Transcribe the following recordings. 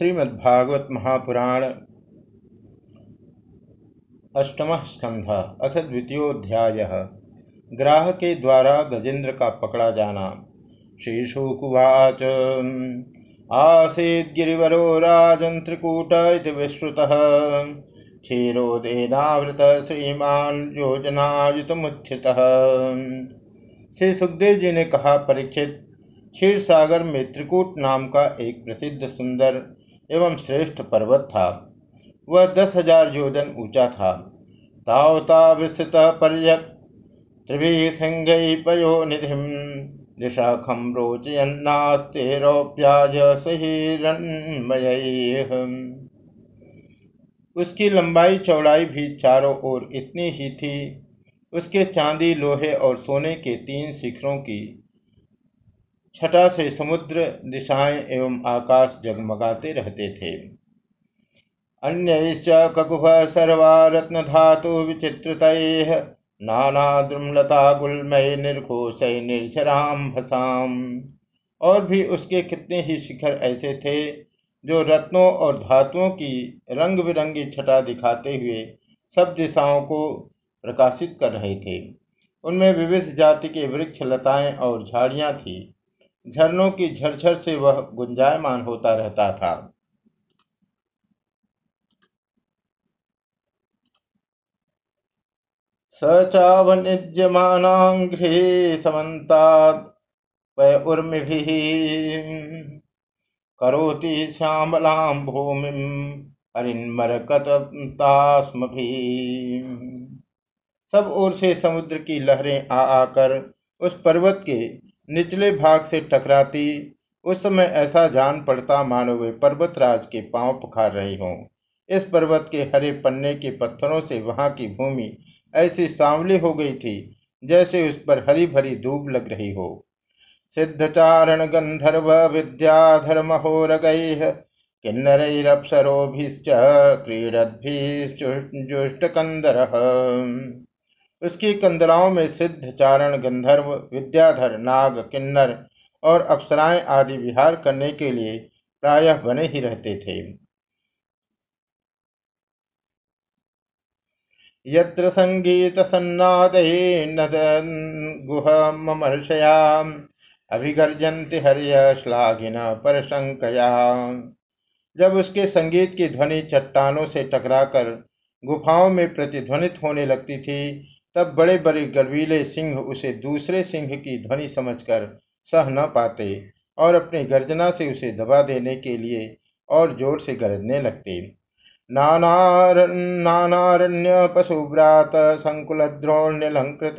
श्रीमद्भागवत महापुराण अष्टम स्कंध, अथ द्वितीयोध्याय ग्राह के द्वारा गजेंद्र का पकड़ा जाना। श्रीशुकुवाच। आसीद्गिरिवरो राजन् त्रिकूट इति विश्रुतः क्षीरोदेनावृत श्रीमान योजनायुतमुच्छितः श्री सुखदेव जी ने कहा परीक्षित क्षीर सागर में त्रिकूट नाम का एक प्रसिद्ध सुंदर एवं श्रेष्ठ पर्वत था। वह दस हज़ार योजन ऊँचा था। तावता विस्तृत पर्यक, त्रिभी सिंह पयो निधि दिशाखम रोचयन्नास्तेरौप्याज उसकी लंबाई, चौड़ाई भी चारों ओर इतनी ही थी। उसके चांदी, लोहे और सोने के तीन शिखरों की छटा से समुद्र दिशाएँ एवं आकाश जगमगाते रहते थे। अन्य ककुभ सर्वा रत्न धातु विचित्रत नाना द्रुमलता गुलमय निर्घोष निर्झराम भसाम। और भी उसके कितने ही शिखर ऐसे थे जो रत्नों और धातुओं की रंग बिरंगी छटा दिखाते हुए सब दिशाओं को प्रकाशित कर रहे थे। उनमें विविध जाति के वृक्ष, लताएँ और झाड़ियाँ थी। झरनों की झरझर से वह गुंजायमान होता रहता था। स चावनिज्यमानाघ्रे करोति श्यामलां सब ओर से समुद्र की लहरें आ आकर उस पर्वत के निचले भाग से टकराती, उस समय ऐसा जान पड़ता मानो वे पर्वतराज के पाँव पुखार रही हों। इस पर्वत के हरे पन्ने के पत्थरों से वहाँ की भूमि ऐसी सांवली हो गई थी, जैसे उस पर हरी भरी धूप लग रही हो। सिद्धचारण गंधर्व विद्याधर महोरगै किन्नरैरप्सरोभिश्च कंदर उसकी कंदराओं में सिद्ध चारण, गंधर्व, विद्याधर, नाग, किन्नर और अप्सराएँ आदि विहार करने के लिए प्रायः बने ही रहते थे। यत्र संगीत गुहमर्षयाम् अभिगर्जन्ति हर्य श्लाघिन पर जब उसके संगीत की ध्वनि चट्टानों से टकराकर गुफाओं में प्रतिध्वनित होने लगती थी तब बड़े बड़े गर्वीले सिंह उसे दूसरे सिंह की ध्वनि समझकर सह न पाते और अपनी गर्जना से उसे दबा देने के लिए और ज़ोर से गरजने लगते। नानारण्य पशुव्रात संकुल द्रोण्यलंकृत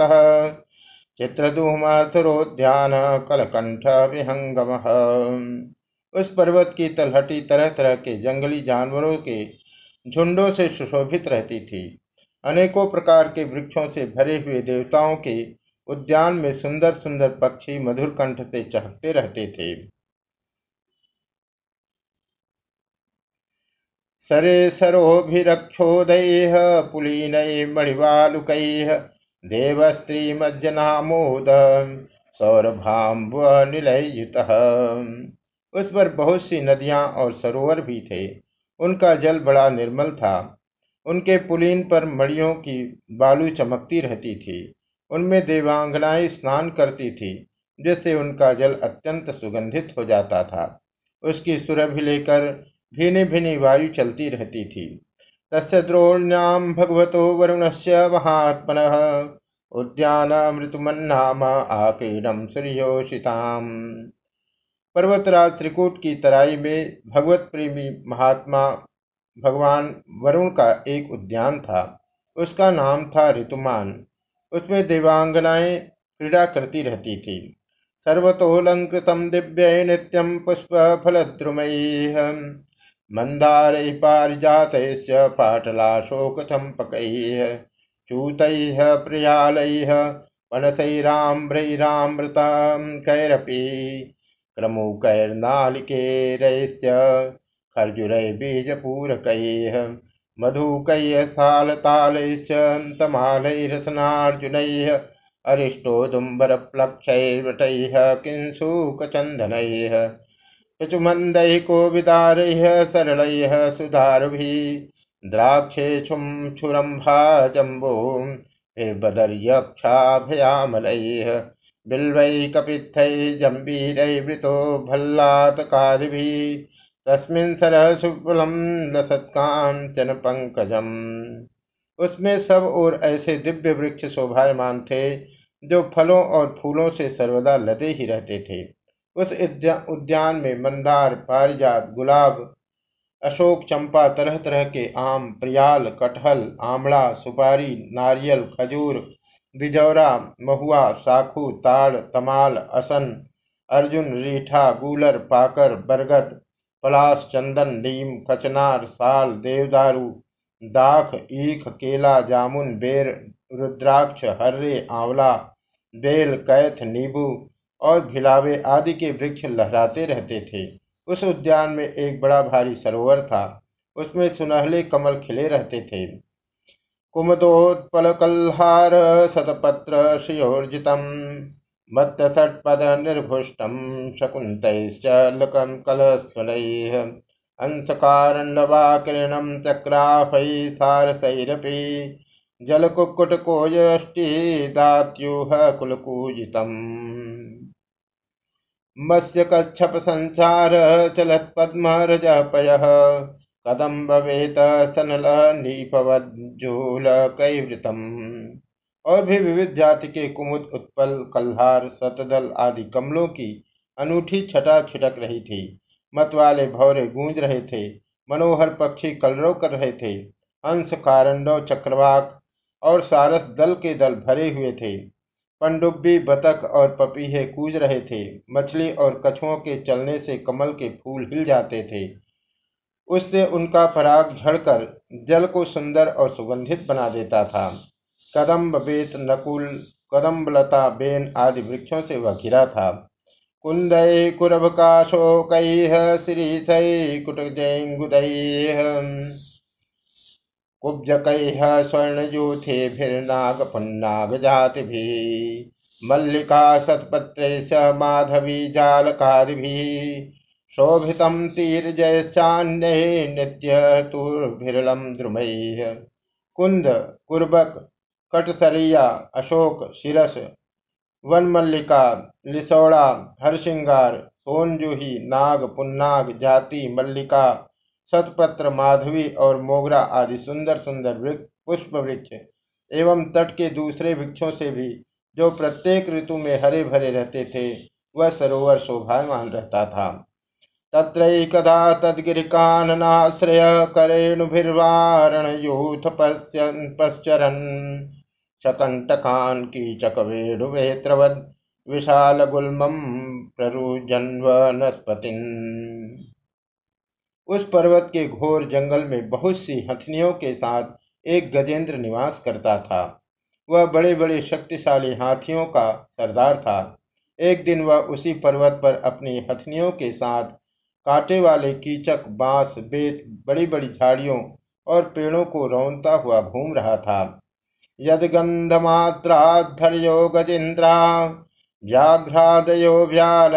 चित्रधूमसुरोद्यान कलकंठ विहंगम। उस पर्वत की तलहटी तरह तरह के जंगली जानवरों के झुंडों से सुशोभित रहती थी। अनेकों प्रकार के वृक्षों से भरे हुए देवताओं के उद्यान में सुंदर सुंदर पक्षी मधुर कंठ से चहकते रहते थे। सरे सरोभिरक्षोदय पुलीन मणिवालुक देव स्त्री मज्जनामोद सौरभाम्ब निलयुत उस पर बहुत सी नदियाँ और सरोवर भी थे। उनका जल बड़ा निर्मल था। उनके पुलीन पर मड़ियों की बालू चमकती रहती थी। उनमें देवांगनाएँ स्नान करती थी, जिससे उनका जल अत्यंत सुगंधित हो जाता था। उसकी सुरभि लेकर भिनी भिनी वायु चलती रहती थी। तस्य द्रोण्याम भगवतो से महात्मन उद्यान मृतुमन्नाम आक्रीडम सूर्योषिताम। पर्वतराज त्रिकूट की तराई में भगवत प्रेमी महात्मा भगवान वरुण का एक उद्यान था। उसका नाम था ऋतुमान। उसमें देवांगनाएँ क्रीड़ा करती रहती थी। सर्वतोलंकृतम दिव्य नित्यम पुष्प फलद्रुमय मंदार पारिजात पाटलाशोक चंपक चूत प्रियाल वनसैराम्रैरामृता कैरपी। क्रमुकैर्नालिकेरैश्च खर्जुरै बीजपूरकैः मधुकैः तमालैरसनार्जुनैः अरिष्टोदुम्बरप्लक्षैर्वटैः किंशूकचन्दनैः शुचुमन्दैको विदारैः सरलैः सुधारभिः द्राक्षे छुम छुरम्भा जम्बो निर्बदर्यक्षाभयामलैः बिल्वै कपित्थै जम्बीरैवृतो भल्लातकादिभिः तस्मिन् सरः सुफलम् लसत्काञ्चन पंकजम्। उसमें सब और ऐसे दिव्य वृक्ष शोभायमान थे, जो फलों और फूलों से सर्वदा लदे ही रहते थे। उस उद्यान में मंदार, पारिजात, गुलाब, अशोक चंपा तरह तरह के आम, प्रियाल, कटहल आमला सुपारी, नारियल, खजूर, बिजौरा, महुआ, साखू, ताड़, तमाल, असन, अर्जुन, रीठा, गूलर, पाकर, बरगद पलाश चंदन नीम, कचनार, साल, देवदारू, दाख, ईख, केला, जामुन, बेर, रुद्राक्ष, हर्रे, आंवला, बेल, कैथ, नींबू और भिलावे आदि के वृक्ष लहराते रहते थे। उस उद्यान में एक बड़ा भारी सरोवर था। उसमें सुनहले कमल खिले रहते थे। कुमदोत्पल कल्हार शतपत्र, श्रियोर्जितम। मत्तषट्पद निर्भुष्टम शकुन्तैश्च लकं कलस्वनैः अंशकारण्डवाकिरणं चक्राफैः सारसैरपि जलकुक्कुटकोयष्टि दात्यूह कुलकूजितम्। मत्स्य कच्छप संचार चलत पद्म रज पय कदम भवेत सनल नीपवज्जूल कैवृतम और भी विविध जाति के कुमुद उत्पल, कल्हार, सतदल आदि कमलों की अनूठी छटा छिटक रही थी। मत वाले भौरे गूंज रहे थे, मनोहर पक्षी कलरव कर रहे थे अंश कारंडव, चक्रवाक और सारस दल के दल भरे हुए थे। पनडुब्बी, बतख और पपीहे कूज रहे थे, मछली और कछुओं के चलने से कमल के फूल हिल जाते थे। उससे उनका पराग झड़कर जल को सुंदर और सुगंधित बना देता था। कदम्ब बेत नकुल कदम्बलता बेन आदि वृक्षों से वह घिरा था। कुंदय कुरभ काशोक श्री कुटजैंगुदय कुब्जकैः स्वर्णयूथेभिर्नागपुन्नागजातिभिः मल्लिका सत्पत्रैश्च माधवी जालकादिभिः शोभितं तीर्जयश्चान्यैः नित्यतुर्भिरलं द्रुमैः। कुंद कुर्बक कटसरिया, अशोक, शिरस, वनमल्लिका, लिसौड़ा, हरसिंगार, सोनजूही, नाग, पुन्नाग, जाति, मल्लिका, सतपत्र, माधवी और मोगरा आदि सुंदर सुंदर पुष्प वृक्ष एवं तट के दूसरे वृक्षों से भी जो प्रत्येक ऋतु में हरे भरे रहते थे, वह सरोवर शोभायमान रहता था। तत्रैकदा तद्गिरिकाननाश्रय करेणुभिर्वारण यूथ पश्चरन्। विशाल गुल्मम प्ररुजन्वनस्पतिन। उस पर्वत के घोर जंगल में बहुत सी हथनियों के साथ एक गजेंद्र निवास करता था। वह बड़े बड़े शक्तिशाली हाथियों का सरदार था। एक दिन वह उसी पर्वत पर अपनी हथनियों के साथ कांटे वाले कीचक, बाँस, बेत बड़ी बड़ी झाड़ियों और पेड़ों को रौनता हुआ घूम रहा था। यद गंधमात्राधर्यो गजेन्द्रा व्याघ्रादयो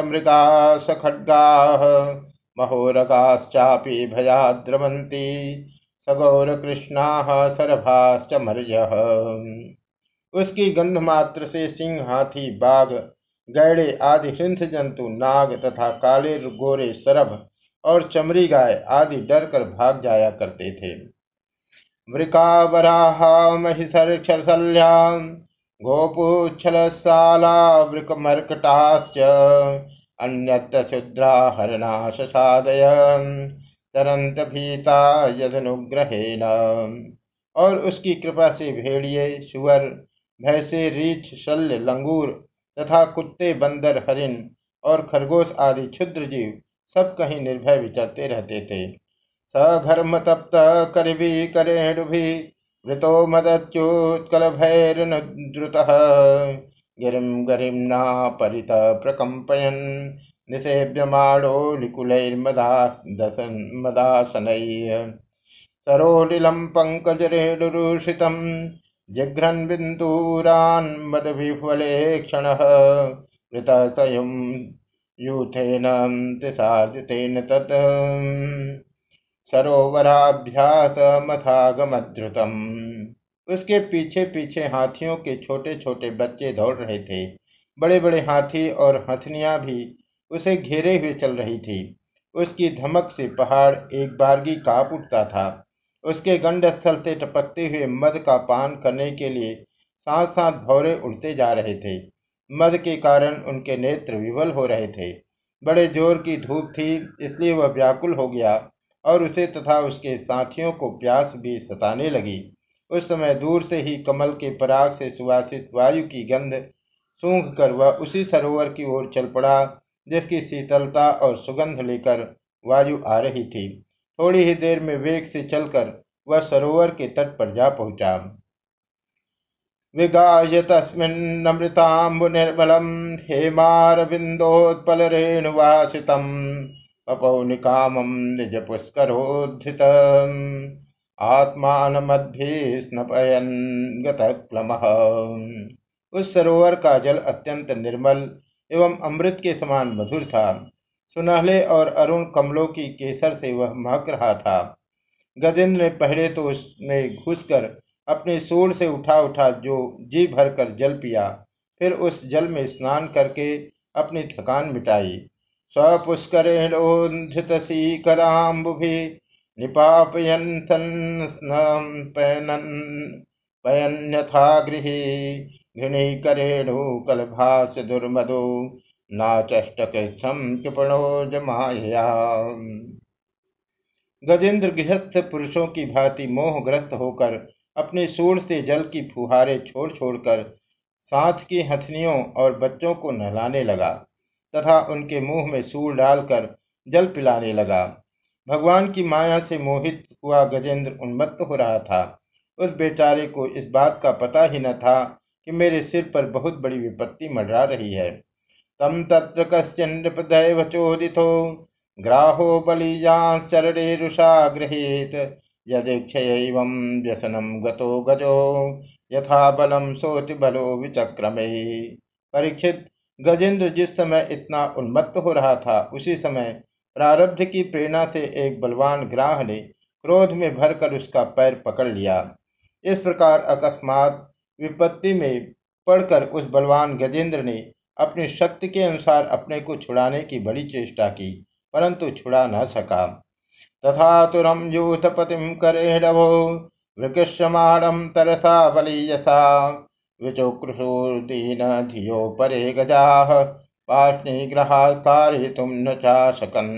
मृगा सखड्गा महोरगाश्चापि भयाद्रवन्ति, सगौरकृष्णाः सरभाश्च मर्यः। उसकी गंध मात्र से सिंह, हाथी, बाघ, गैड़े आदि हिंस जंतु नाग तथा काले गोरे सरभ और चमरी गाय आदि डर कर भाग जाया करते थे। वृकावराहा महिषर्षल्या गोपुच्छलशाला वृकमर्कटाश्च अन्यत्र शुद्रा हरणाशसादय तरंत भीता यदनुग्रहेण। और उसकी कृपा से भेड़िए, सुअर, भैंसे, रीछ, शल्य, लंगूर तथा कुत्ते, बंदर हरिन और खरगोश आदि क्षुद्र जीव सब कहीं निर्भय विचरते रहते थे। सघर्म तप्त करभी करेणुभि वृतो मदच्युत्कल भैरनुद्रुत गिरिं गरिम्ना परित प्रकम्पयन् निषेव्यमाणोलिकुलैर्मदासनैः सरोलिलं पङ्कजरेणुरूषितं, जिघ्रन् बिन्दूरान्मदविह्वले क्षणः। वृतसयुं यूथेन तिसार्जितेन तत्। सरोवराभ्यास मथागमद्रुतम उसके पीछे पीछे हाथियों के छोटे छोटे बच्चे दौड़ रहे थे। बड़े बड़े हाथी और हथनियाँ भी उसे घेरे हुए चल रही थी। उसकी धमक से पहाड़ एक बारगी काप उठता था। उसके गंड स्थल से टपकते हुए मद का पान करने के लिए साथ साथ भौरे उड़ते जा रहे थे। मद के कारण उनके नेत्र विवल हो रहे थे। बड़े ज़ोर की धूप थी, इसलिए वह व्याकुल हो गया। और उसे तथा उसके साथियों को प्यास भी सताने लगी। उस समय दूर से ही कमल के पराग से सुवासित वायु की गंध सूंघ कर वह उसी सरोवर की ओर चल पड़ा, जिसकी शीतलता और सुगंध लेकर वायु आ रही थी। थोड़ी ही देर में वेग से चलकर वह सरोवर के तट पर जा पहुँचा। विगाय तस्मिन्नमृताम्बुनिर्मलम् हेमारविन्दोत्पलरेणुवासितम्। पपौनिकामम् निजपुष्करोद्धृत। आत्मानमद्भि स्नपयन् गतक्लमः। उस सरोवर का जल अत्यंत निर्मल एवं अमृत के समान मधुर था। सुनहले और अरुण कमलों की केसर से वह महक रहा था। गजेंद्र ने पहले तो उसमें घुसकर अपने सूर से उठा उठा जो जी भर कर जल पिया, फिर उस जल में स्नान करके अपनी थकान मिटाई। स्वपुष्करेणोन्धित सीकराम्बुभि निपापयन पयन्यथा गृह घृणीकरेणु कलभास दुर्मधु नाचष्टकृष्ण कृपणो जमाया गजेंद्र गृहस्थ पुरुषों की भांति मोहग्रस्त होकर अपने सूर से जल की फुहारे छोड़ छोड़कर साथ की हथनियों और बच्चों को नहलाने लगा। तथा उनके मुँह में सूर डालकर जल पिलाने लगा। भगवान की माया से मोहित हुआ गजेंद्र उन्मत्त हो रहा था। उस बेचारे को इस बात का पता ही न था कि मेरे सिर पर बहुत बड़ी विपत्ति मंडरा रही है। तम तत्र कश्चिन्नृपदैव चोदितो, ग्राहो बलीयांश्चरणे रुषा गृहीत, यदीक्षयैवं व्यसनं गतो गजो, यथा बलम सोति बलो विचक्रमे। परीक्षित गजेंद्र जिस समय इतना उन्मत्त हो रहा था, उसी समय प्रारब्ध की प्रेरणा से एक बलवान ग्राह ने क्रोध में भरकर उसका पैर पकड़ लिया। इस प्रकार अकस्मात विपत्ति में पड़कर उस बलवान गजेंद्र ने अपनी शक्ति के अनुसार अपने को छुड़ाने की बड़ी चेष्टा की, परंतु छुड़ा न सका। तथा तुरम यूथपतिम करेणवो वृकृष्यमाणम तरसा बलीयसा विचोकृशूर्दीन धियो परे गजाह पाष्णिग्रहास्तारे तुम न चाशकन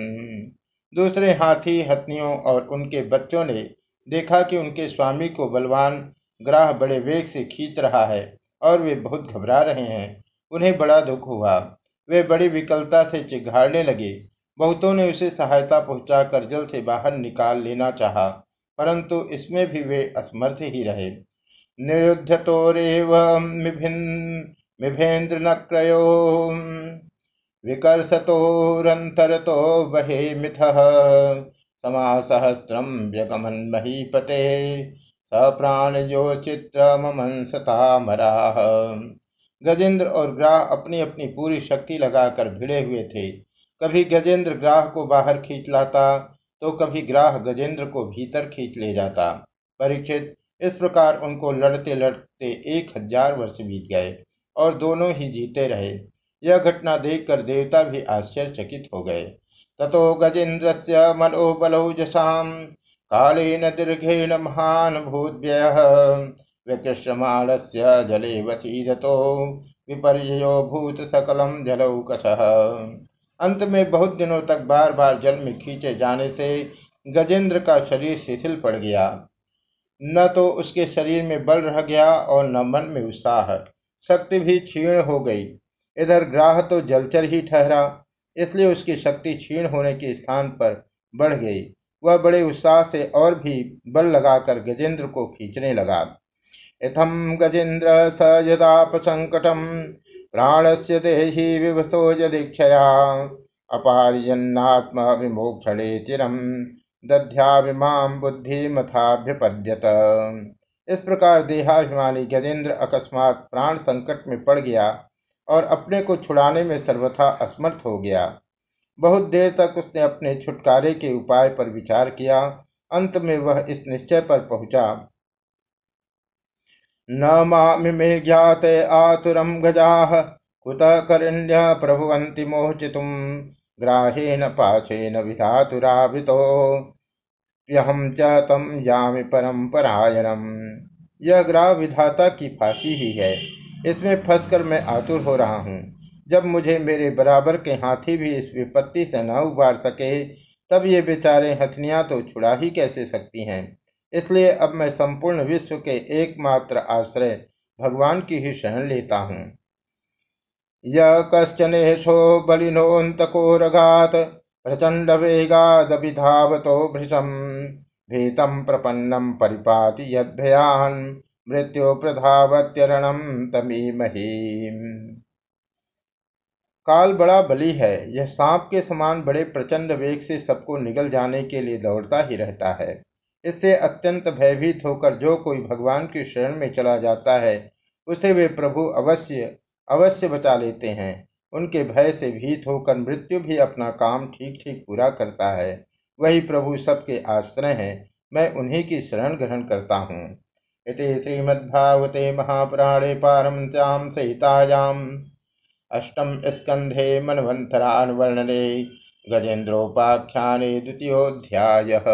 दूसरे हाथी हथनियों और उनके बच्चों ने देखा कि उनके स्वामी को बलवान ग्राह बड़े वेग से खींच रहा है और वे बहुत घबरा रहे हैं। उन्हें बड़ा दुख हुआ। वे बड़ी विकलता से चिघाड़ने लगे। बहुतों ने उसे सहायता पहुंचाकर जल से बाहर निकाल लेना चाहा, परंतु इसमें भी वे असमर्थ ही रहे। नियुद्धतोरेव मिभेन्द्र नक्रयो विकर्षतोरन्तरतो बहे मिथः समासहस्रम व्यगमन महीपते सप्राणयो चित्रमंसतामराः गजेंद्र और ग्राह अपनी अपनी पूरी शक्ति लगाकर भिड़े हुए थे। कभी गजेंद्र ग्राह को बाहर खींच लाता तो कभी ग्राह गजेंद्र को भीतर खींच ले जाता। परीक्षित इस प्रकार उनको लड़ते लड़ते एक हज़ार वर्ष बीत गए और दोनों ही जीते रहे। यह घटना देखकर देवता भी आश्चर्यचकित हो गए। ततो गजेन्द्र से मनोबलौजसा कालेन दीर्घेण महान भूद्यः विकृष्यमाणस्य जले वसीदतो विपर्यो भूत सकलम जलौकशः अंत में बहुत दिनों तक बार बार जल में खींचे जाने से गजेंद्र का शरीर शिथिल पड़ गया। न तो उसके शरीर में बल रह गया और न मन में उत्साह। शक्ति भी क्षीण हो गई। इधर ग्राह तो जलचर ही ठहरा, इसलिए उसकी शक्ति क्षीण होने के स्थान पर बढ़ गई। वह बड़े उत्साह से और भी बल लगाकर गजेंद्र को खींचने लगा। इथम गजेंद्र स यदाप संकटम प्राण से देही विवसो यदीक्षया अपार्यन्नात्म विमोक्षणे चिरम। दध्याभिमाम बुद्धि मथाभ्यपद्यत। इस प्रकार देहाभिमानी गजेंद्र अकस्मात प्राण संकट में पड़ गया और अपने को छुड़ाने में सर्वथा असमर्थ हो गया। बहुत देर तक उसने अपने छुटकारे के उपाय पर विचार किया। अंत में वह इस निश्चय पर पहुँचा। न मामि मे ज्ञाते आतुरम गजा, कुत करिण्य प्रभुवंति मोचितुम ग्राहेण पाशेन विधातुरावृतो। यहम च तम परम परायणम यह ग्राह विधाता की फांसी ही है। इसमें फंसकर मैं आतुर हो रहा हूँ। जब मुझे मेरे बराबर के हाथी भी इस विपत्ति से न उबार सके, तब ये बेचारे हथनियाँ तो छुड़ा ही कैसे सकती हैं? इसलिए अब मैं संपूर्ण विश्व के एकमात्र आश्रय भगवान की ही शरण लेता हूँ। यह कश्चनेशो बलिनोन्तको रघात प्रचंड वेगादभिधावतो भृशम। भीतम प्रपन्नम परिपाति यद्भयान। मृत्यु प्रधावत्यरणम तमीमही। काल बड़ा बली है। यह सांप के समान बड़े प्रचंड वेग से सबको निगल जाने के लिए दौड़ता ही रहता है। इससे अत्यंत भयभीत होकर जो कोई भगवान की शरण में चला जाता है, उसे वे प्रभु अवश्य अवश्य बचा लेते हैं। उनके भय से भीत होकर मृत्यु भी अपना काम ठीक ठीक पूरा करता है। वही प्रभु सबके आश्रय हैं। मैं उन्हीं की शरण ग्रहण करता हूँ। इति श्रीमद्भागवते महापुराणे पारमश्याम सहितायाम अष्टम स्कंधे मनवंतरानुवर्णने गजेन्द्रोपाख्याने द्वितीयोऽध्यायः।